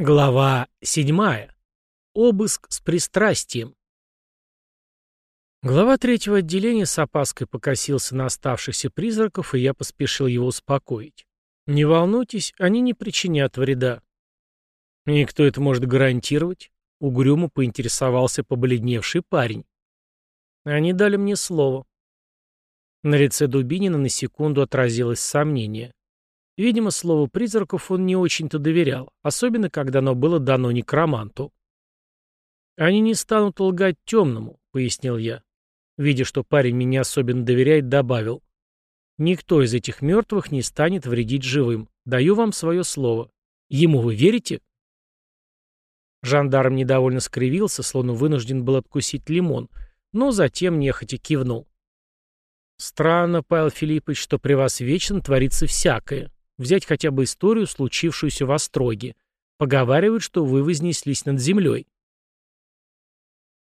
Глава седьмая. Обыск с пристрастием. Глава третьего отделения с опаской покосился на оставшихся призраков, и я поспешил его успокоить. Не волнуйтесь, они не причинят вреда. И кто это может гарантировать? Угрюмо поинтересовался побледневший парень. Они дали мне слово. На лице Дубинина на секунду отразилось сомнение. Видимо, слову призраков он не очень-то доверял, особенно когда оно было дано некроманту. «Они не станут лгать темному», — пояснил я. Видя, что парень мне не особенно доверяет, добавил. «Никто из этих мертвых не станет вредить живым. Даю вам свое слово. Ему вы верите?» Жандарм недовольно скривился, словно вынужден был откусить лимон, но затем нехотя кивнул. «Странно, Павел Филиппович, что при вас вечно творится всякое. Взять хотя бы историю, случившуюся в Остроге. Поговаривают, что вы вознеслись над землей.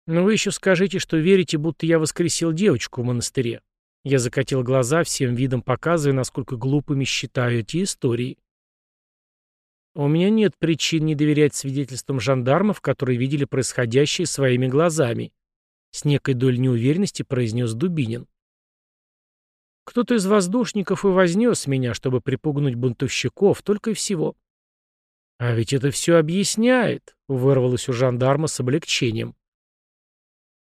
Но вы еще скажите, что верите, будто я воскресил девочку в монастыре. Я закатил глаза, всем видом показывая, насколько глупыми считаю эти истории. У меня нет причин не доверять свидетельствам жандармов, которые видели происходящее своими глазами. С некой долей неуверенности произнес Дубинин. Кто-то из воздушников и вознес меня, чтобы припугнуть бунтовщиков, только и всего. А ведь это все объясняет, вырвалось у жандарма с облегчением.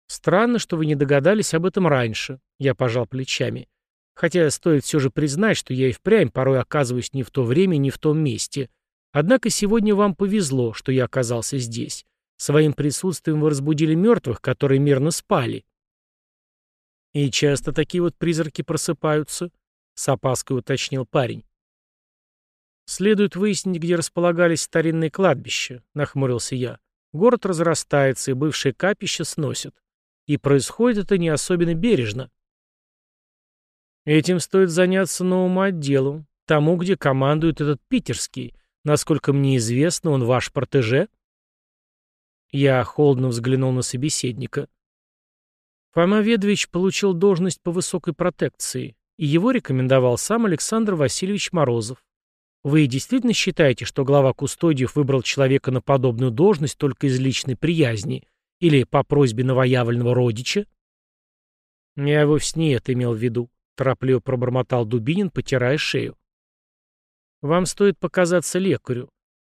Странно, что вы не догадались об этом раньше, я пожал плечами. Хотя стоит все же признать, что я и впрямь порой оказываюсь не в то время, не в том месте. Однако сегодня вам повезло, что я оказался здесь. Своим присутствием вы разбудили мертвых, которые мирно спали. «И часто такие вот призраки просыпаются?» — с опаской уточнил парень. «Следует выяснить, где располагались старинные кладбища», — нахмурился я. «Город разрастается, и бывшие капища сносят. И происходит это не особенно бережно». «Этим стоит заняться новому отделу, тому, где командует этот питерский. Насколько мне известно, он ваш протеже?» Я холодно взглянул на собеседника. Фома Ведович получил должность по высокой протекции, и его рекомендовал сам Александр Васильевич Морозов. Вы действительно считаете, что глава Кустодиев выбрал человека на подобную должность только из личной приязни или по просьбе новоявленного родича? Я вовсе не это имел в виду, торопливо пробормотал Дубинин, потирая шею. Вам стоит показаться лекарю,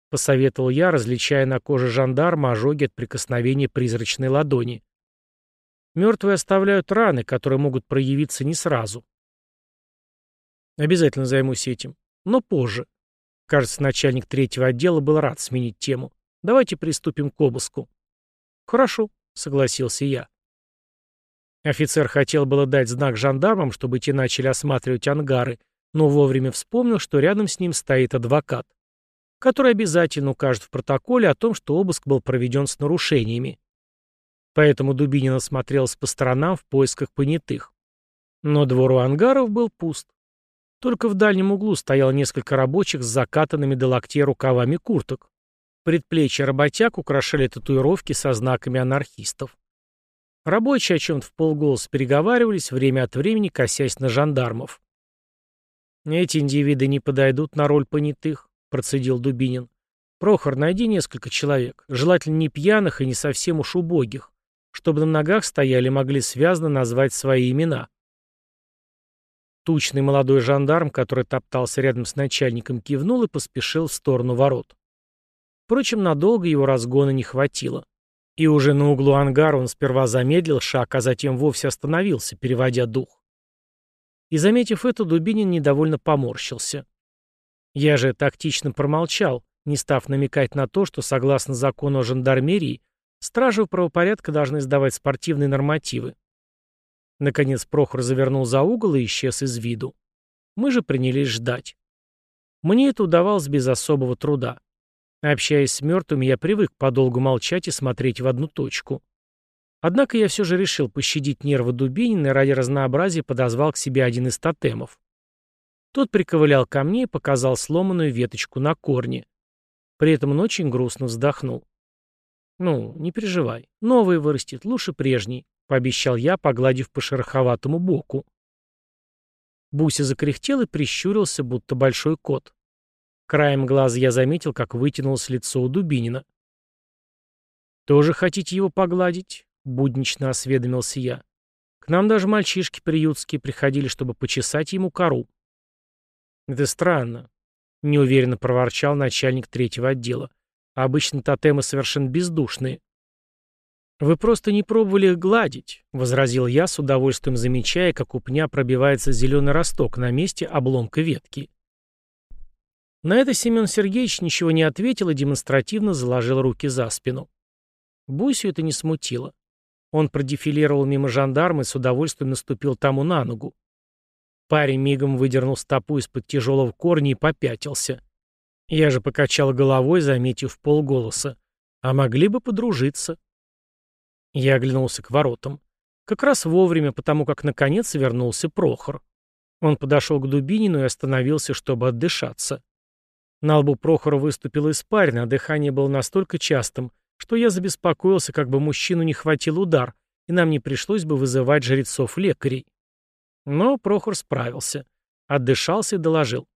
посоветовал я, различая на коже жандарма ожоги от прикосновения призрачной ладони. Мертвые оставляют раны, которые могут проявиться не сразу. Обязательно займусь этим, но позже. Кажется, начальник третьего отдела был рад сменить тему. Давайте приступим к обыску. Хорошо, согласился я. Офицер хотел было дать знак жандармам, чтобы те начали осматривать ангары, но вовремя вспомнил, что рядом с ним стоит адвокат, который обязательно укажет в протоколе о том, что обыск был проведен с нарушениями. Поэтому Дубинин осмотрелся по сторонам в поисках понятых. Но двор у ангаров был пуст. Только в дальнем углу стояло несколько рабочих с закатанными до локтей рукавами курток. Предплечья работяг украшали татуировки со знаками анархистов. Рабочие о чем-то в полголоса переговаривались, время от времени косясь на жандармов. «Эти индивиды не подойдут на роль понятых», — процедил Дубинин. «Прохор, найди несколько человек, желательно не пьяных и не совсем уж убогих чтобы на ногах стояли и могли связно назвать свои имена. Тучный молодой жандарм, который топтался рядом с начальником, кивнул и поспешил в сторону ворот. Впрочем, надолго его разгона не хватило. И уже на углу ангара он сперва замедлил шаг, а затем вовсе остановился, переводя дух. И, заметив это, Дубинин недовольно поморщился. Я же тактично промолчал, не став намекать на то, что, согласно закону о жандармерии, Стражи правопорядка должны сдавать спортивные нормативы. Наконец Прохор завернул за угол и исчез из виду. Мы же принялись ждать. Мне это удавалось без особого труда. Общаясь с мертвыми, я привык подолгу молчать и смотреть в одну точку. Однако я все же решил пощадить нервы Дубинина и ради разнообразия подозвал к себе один из тотемов. Тот приковылял ко мне и показал сломанную веточку на корне. При этом он очень грустно вздохнул. «Ну, не переживай. Новый вырастет, лучше прежний», — пообещал я, погладив по шероховатому боку. Буся закряхтел и прищурился, будто большой кот. Краем глаза я заметил, как вытянулось лицо у Дубинина. «Тоже хотите его погладить?» — буднично осведомился я. «К нам даже мальчишки приютские приходили, чтобы почесать ему кору». «Это странно», — неуверенно проворчал начальник третьего отдела. «Обычно тотемы совершенно бездушные». «Вы просто не пробовали их гладить», — возразил я, с удовольствием замечая, как у пня пробивается зеленый росток на месте обломка ветки. На это Семен Сергеевич ничего не ответил и демонстративно заложил руки за спину. Бусю это не смутило. Он продефилировал мимо жандарма и с удовольствием наступил тому на ногу. Парень мигом выдернул стопу из-под тяжелого корня и попятился. Я же покачал головой, заметив полголоса. А могли бы подружиться. Я оглянулся к воротам. Как раз вовремя, потому как наконец вернулся Прохор. Он подошел к Дубинину и остановился, чтобы отдышаться. На лбу Прохора выступила испарина, а дыхание было настолько частым, что я забеспокоился, как бы мужчину не хватил удар, и нам не пришлось бы вызывать жрецов-лекарей. Но Прохор справился. Отдышался и доложил.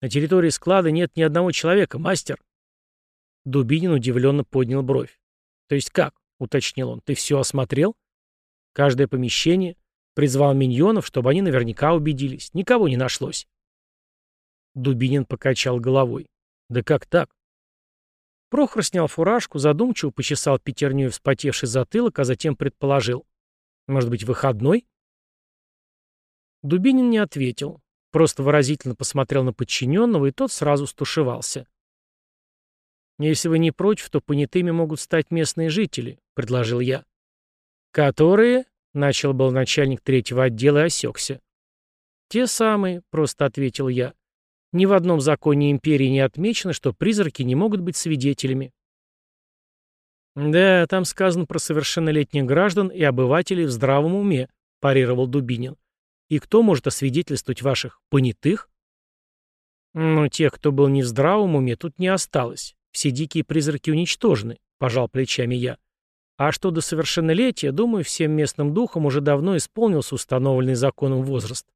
«На территории склада нет ни одного человека, мастер». Дубинин удивленно поднял бровь. «То есть как?» — уточнил он. «Ты все осмотрел?» «Каждое помещение. Призвал миньонов, чтобы они наверняка убедились. Никого не нашлось». Дубинин покачал головой. «Да как так?» Прохор снял фуражку, задумчиво почесал пятерней вспотевший затылок, а затем предположил. «Может быть, выходной?» Дубинин не ответил, просто выразительно посмотрел на подчиненного, и тот сразу стушевался. «Если вы не против, то понятыми могут стать местные жители», — предложил я. «Которые?» — начал был начальник третьего отдела и осекся. «Те самые», — просто ответил я. Ни в одном законе империи не отмечено, что призраки не могут быть свидетелями. «Да, там сказано про совершеннолетних граждан и обывателей в здравом уме», – парировал Дубинин. «И кто может освидетельствовать ваших понятых?» «Ну, тех, кто был не в здравом уме, тут не осталось. Все дикие призраки уничтожены», – пожал плечами я. «А что до совершеннолетия, думаю, всем местным духом уже давно исполнился установленный законом возраст.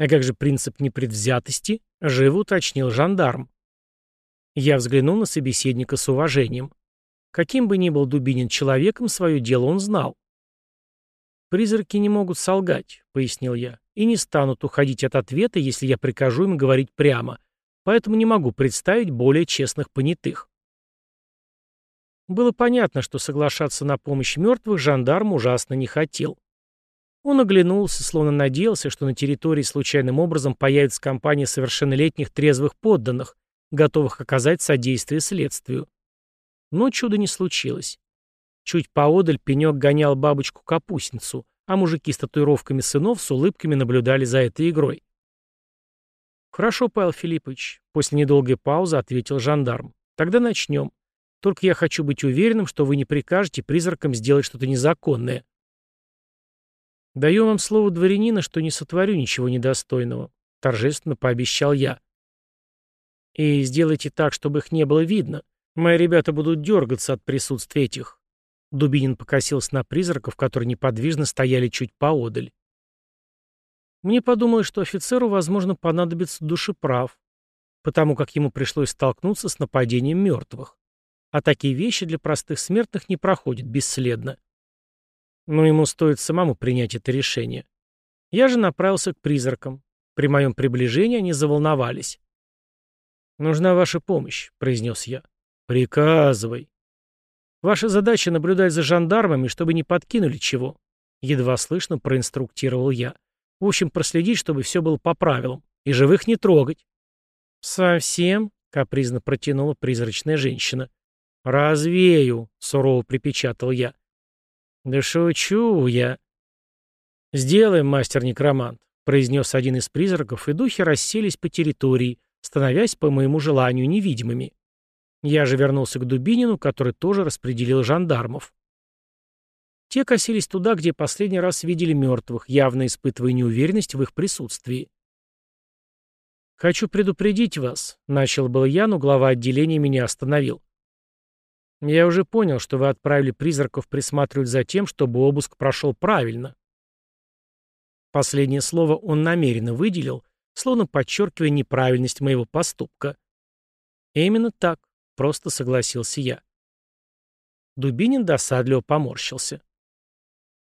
«А как же принцип непредвзятости?» — живо уточнил жандарм. Я взглянул на собеседника с уважением. Каким бы ни был Дубинин человеком, свое дело он знал. «Призраки не могут солгать», — пояснил я, — «и не станут уходить от ответа, если я прикажу им говорить прямо, поэтому не могу представить более честных понятых». Было понятно, что соглашаться на помощь мертвых жандарм ужасно не хотел. Он оглянулся, словно надеялся, что на территории случайным образом появится компания совершеннолетних трезвых подданных, готовых оказать содействие следствию. Но чуда не случилось. Чуть поодаль пенек гонял бабочку-капустницу, а мужики с татуировками сынов с улыбками наблюдали за этой игрой. «Хорошо, Павел Филиппович», — после недолгой паузы ответил жандарм. «Тогда начнем. Только я хочу быть уверенным, что вы не прикажете призракам сделать что-то незаконное». «Даю вам слово дворянина, что не сотворю ничего недостойного», — торжественно пообещал я. «И сделайте так, чтобы их не было видно. Мои ребята будут дергаться от присутствия этих». Дубинин покосился на призраков, которые неподвижно стояли чуть поодаль. Мне подумалось, что офицеру, возможно, понадобится душеправ, потому как ему пришлось столкнуться с нападением мертвых. А такие вещи для простых смертных не проходят бесследно. Но ему стоит самому принять это решение. Я же направился к призракам. При моем приближении они заволновались. «Нужна ваша помощь», — произнес я. «Приказывай». «Ваша задача — наблюдать за жандармами, чтобы не подкинули чего», — едва слышно проинструктировал я. «В общем, проследить, чтобы все было по правилам. И живых не трогать». «Совсем?» — капризно протянула призрачная женщина. «Развею», — сурово припечатал я. «Да шучу я». «Сделаем, мастер-некромант», — произнес один из призраков, и духи расселись по территории, становясь, по моему желанию, невидимыми. Я же вернулся к Дубинину, который тоже распределил жандармов. Те косились туда, где последний раз видели мертвых, явно испытывая неуверенность в их присутствии. «Хочу предупредить вас», — начал был я, но глава отделения меня остановил. Я уже понял, что вы отправили призраков присматривать за тем, чтобы обыск прошел правильно. Последнее слово он намеренно выделил, словно подчеркивая неправильность моего поступка. «Именно так», — просто согласился я. Дубинин досадливо поморщился.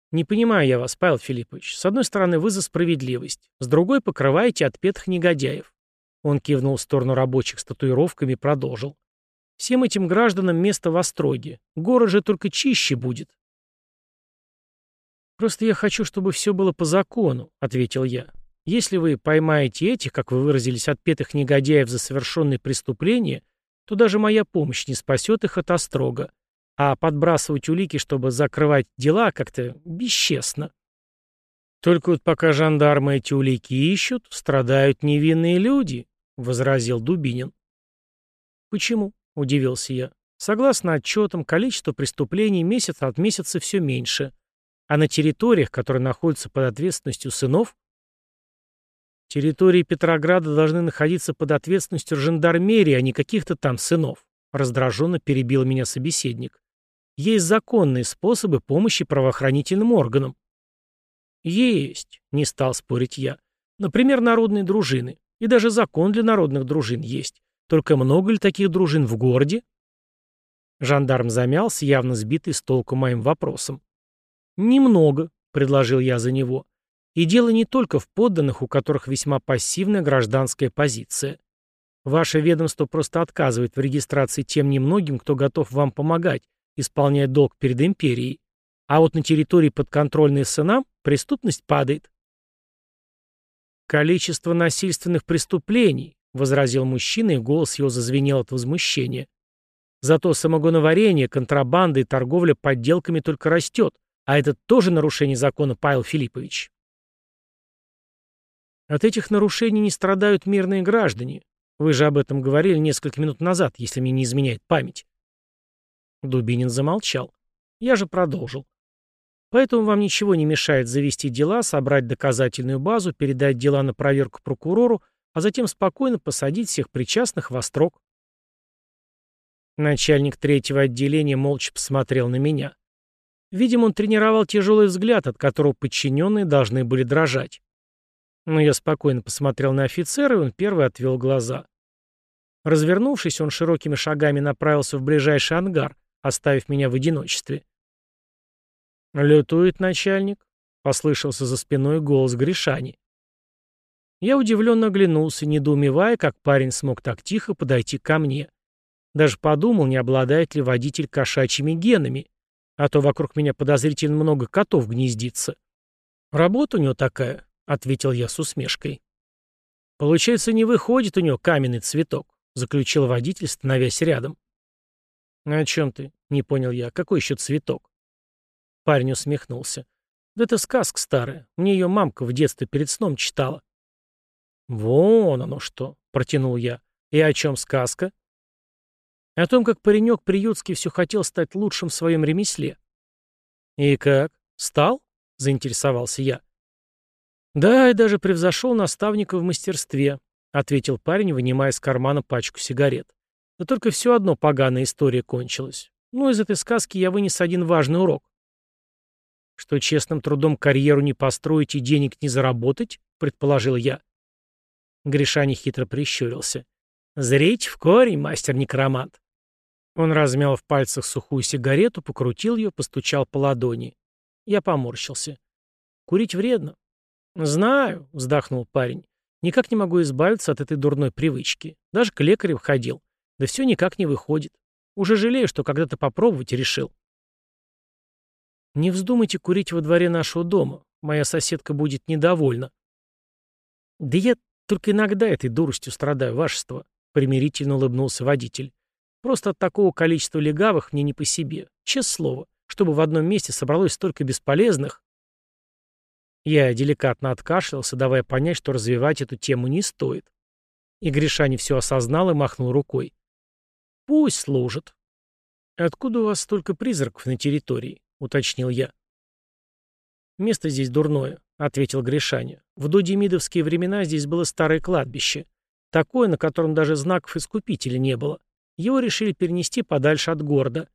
«Не понимаю я вас, Павел Филиппович. С одной стороны, вы за справедливость, с другой покрываете отпетых негодяев». Он кивнул в сторону рабочих с татуировками и продолжил. «Всем этим гражданам место в Остроге. Город же только чище будет». «Просто я хочу, чтобы все было по закону», — ответил я. «Если вы поймаете этих, как вы выразились, отпетых негодяев за совершенные преступления, то даже моя помощь не спасет их от Острога. А подбрасывать улики, чтобы закрывать дела, как-то бесчестно. Только вот пока жандармы эти улики ищут, страдают невинные люди, — возразил Дубинин. Почему? — удивился я. Согласно отчетам, количество преступлений месяц от месяца все меньше. А на территориях, которые находятся под ответственностью сынов, территории Петрограда должны находиться под ответственностью жандармерии, а не каких-то там сынов. Раздраженно перебил меня собеседник. Есть законные способы помощи правоохранительным органам. Есть, не стал спорить я. Например, народные дружины. И даже закон для народных дружин есть. Только много ли таких дружин в городе? Жандарм замялся, явно сбитый с толку моим вопросом. «Немного», — предложил я за него. «И дело не только в подданных, у которых весьма пассивная гражданская позиция. Ваше ведомство просто отказывает в регистрации тем немногим, кто готов вам помогать, исполняя долг перед империей, а вот на территории подконтрольной сынам преступность падает. «Количество насильственных преступлений», — возразил мужчина, и голос его зазвенел от возмущения. «Зато самогоноварение, контрабанда и торговля подделками только растет, а это тоже нарушение закона, Павел Филиппович». От этих нарушений не страдают мирные граждане. Вы же об этом говорили несколько минут назад, если мне не изменяет память. Дубинин замолчал. Я же продолжил. Поэтому вам ничего не мешает завести дела, собрать доказательную базу, передать дела на проверку прокурору, а затем спокойно посадить всех причастных во строк. Начальник третьего отделения молча посмотрел на меня. Видимо, он тренировал тяжелый взгляд, от которого подчиненные должны были дрожать. Но я спокойно посмотрел на офицера, и он первый отвел глаза. Развернувшись, он широкими шагами направился в ближайший ангар, оставив меня в одиночестве. «Лютует начальник», — послышался за спиной голос Гришани. Я удивленно оглянулся, недоумевая, как парень смог так тихо подойти ко мне. Даже подумал, не обладает ли водитель кошачьими генами, а то вокруг меня подозрительно много котов гнездится. «Работа у него такая», — ответил я с усмешкой. «Получается, не выходит у него каменный цветок», — заключил водитель, становясь рядом. «О чем ты?» — не понял я. «Какой еще цветок?» Парень усмехнулся. «Да это сказка старая. Мне ее мамка в детстве перед сном читала». «Вон оно что!» — протянул я. «И о чем сказка?» «О том, как паренек приютский все хотел стать лучшим в своем ремесле». «И как? Стал?» — заинтересовался я. «Да, и даже превзошел наставника в мастерстве», — ответил парень, вынимая из кармана пачку сигарет. Да только все одно поганая история кончилась. Ну, из этой сказки я вынес один важный урок. Что честным трудом карьеру не построить и денег не заработать, предположил я. Гришани хитро прищурился. «Зрить в корень, мастер-некромант». Он размял в пальцах сухую сигарету, покрутил ее, постучал по ладони. Я поморщился. «Курить вредно». «Знаю», — вздохнул парень. «Никак не могу избавиться от этой дурной привычки. Даже к лекарю ходил. Да все никак не выходит. Уже жалею, что когда-то попробовать решил. Не вздумайте курить во дворе нашего дома. Моя соседка будет недовольна. Да я только иногда этой дуростью страдаю, вашество, примирительно улыбнулся водитель. Просто от такого количества легавых мне не по себе. Честное слово, чтобы в одном месте собралось столько бесполезных. Я деликатно откашлялся, давая понять, что развивать эту тему не стоит. И Гриша не все осознал и махнул рукой. «Пусть служат». «Откуда у вас столько призраков на территории?» — уточнил я. «Место здесь дурное», — ответил Гришаня. «В додемидовские времена здесь было старое кладбище. Такое, на котором даже знаков искупителя не было. Его решили перенести подальше от города.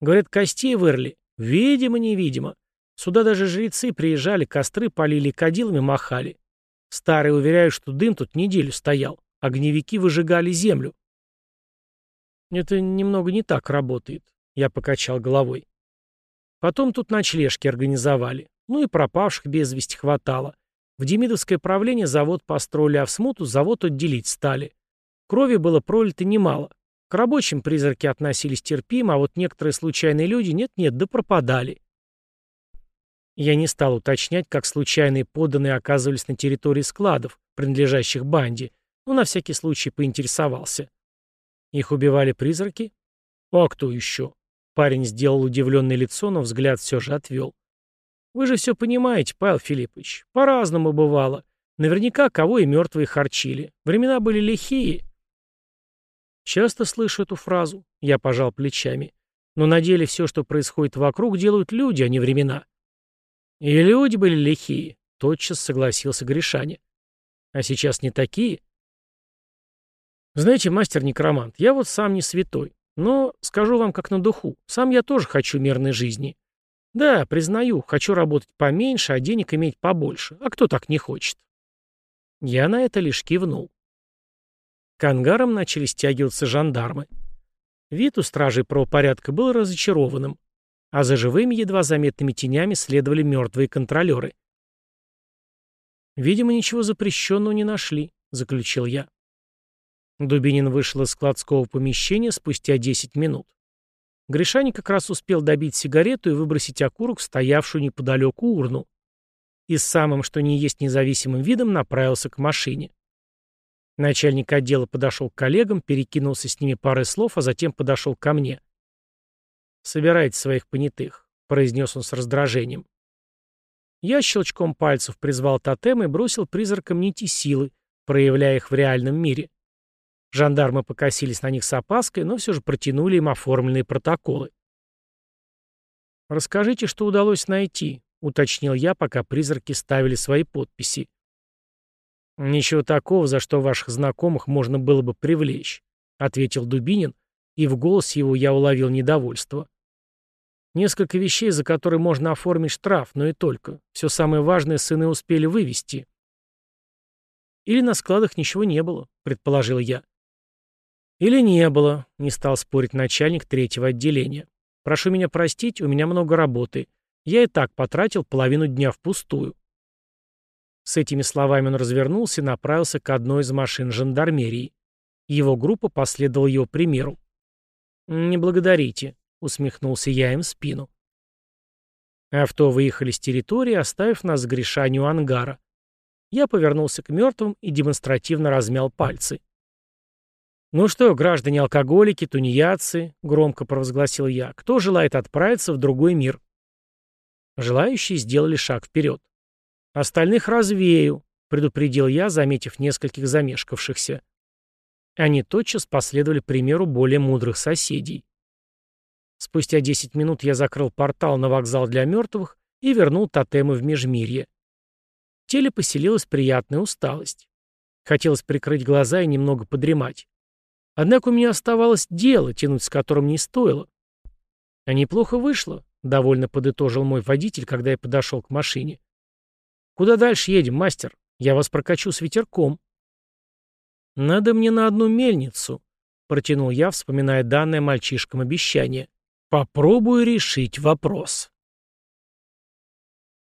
Говорят, костей вырли. Видимо, невидимо. Сюда даже жрецы приезжали, костры полили, кадилами махали. Старые уверяют, что дым тут неделю стоял. Огневики выжигали землю. Это немного не так работает. Я покачал головой. Потом тут ночлежки организовали. Ну и пропавших без вести хватало. В Демидовское правление завод построили, а в смуту завод отделить стали. Крови было пролито немало. К рабочим призраки относились терпимо, а вот некоторые случайные люди нет-нет, да пропадали. Я не стал уточнять, как случайные подданные оказывались на территории складов, принадлежащих банде, но на всякий случай поинтересовался. Их убивали призраки? А кто еще? Парень сделал удивленное лицо, но взгляд все же отвел. Вы же все понимаете, Павел Филиппович. По-разному бывало. Наверняка кого и мертвые харчили. Времена были лихие. Часто слышу эту фразу. Я пожал плечами. Но на деле все, что происходит вокруг, делают люди, а не времена. И люди были лихие, тотчас согласился Гришаня. А сейчас не такие? Знаете, мастер-некромант, я вот сам не святой. Но скажу вам как на духу, сам я тоже хочу мирной жизни. Да, признаю, хочу работать поменьше, а денег иметь побольше. А кто так не хочет? Я на это лишь кивнул. К ангарам начали стягиваться жандармы. Вид у стражей правопорядка был разочарованным, а за живыми едва заметными тенями следовали мертвые контролеры. «Видимо, ничего запрещенного не нашли», — заключил я. Дубинин вышел из складского помещения спустя 10 минут. Гришаник как раз успел добить сигарету и выбросить окурок в стоявшую неподалеку урну. И с самым, что не есть независимым видом, направился к машине. Начальник отдела подошел к коллегам, перекинулся с ними парой слов, а затем подошел ко мне. «Собирайте своих понятых», — произнес он с раздражением. Я щелчком пальцев призвал тотем и бросил призракам нити силы, проявляя их в реальном мире. Жандармы покосились на них с опаской, но все же протянули им оформленные протоколы. «Расскажите, что удалось найти», — уточнил я, пока призраки ставили свои подписи. «Ничего такого, за что ваших знакомых можно было бы привлечь», — ответил Дубинин, и в голос его я уловил недовольство. «Несколько вещей, за которые можно оформить штраф, но и только. Все самое важное сыны успели вывести». «Или на складах ничего не было», — предположил я. «Или не было», — не стал спорить начальник третьего отделения. «Прошу меня простить, у меня много работы. Я и так потратил половину дня впустую». С этими словами он развернулся и направился к одной из машин жандармерии. Его группа последовала его примеру. «Не благодарите», — усмехнулся я им в спину. Авто выехали с территории, оставив нас с Гришанью ангара. Я повернулся к мертвым и демонстративно размял пальцы. «Ну что, граждане-алкоголики, тунеядцы», — громко провозгласил я, — «кто желает отправиться в другой мир?» Желающие сделали шаг вперед. «Остальных развею», — предупредил я, заметив нескольких замешкавшихся. Они тотчас последовали примеру более мудрых соседей. Спустя десять минут я закрыл портал на вокзал для мертвых и вернул тотемы в Межмирье. В теле поселилась приятная усталость. Хотелось прикрыть глаза и немного подремать. Однако у меня оставалось дело, тянуть с которым не стоило. А неплохо вышло, довольно подытожил мой водитель, когда я подошел к машине. Куда дальше едем, мастер? Я вас прокачу с ветерком. Надо мне на одну мельницу, протянул я, вспоминая данное мальчишкам обещание. Попробую решить вопрос.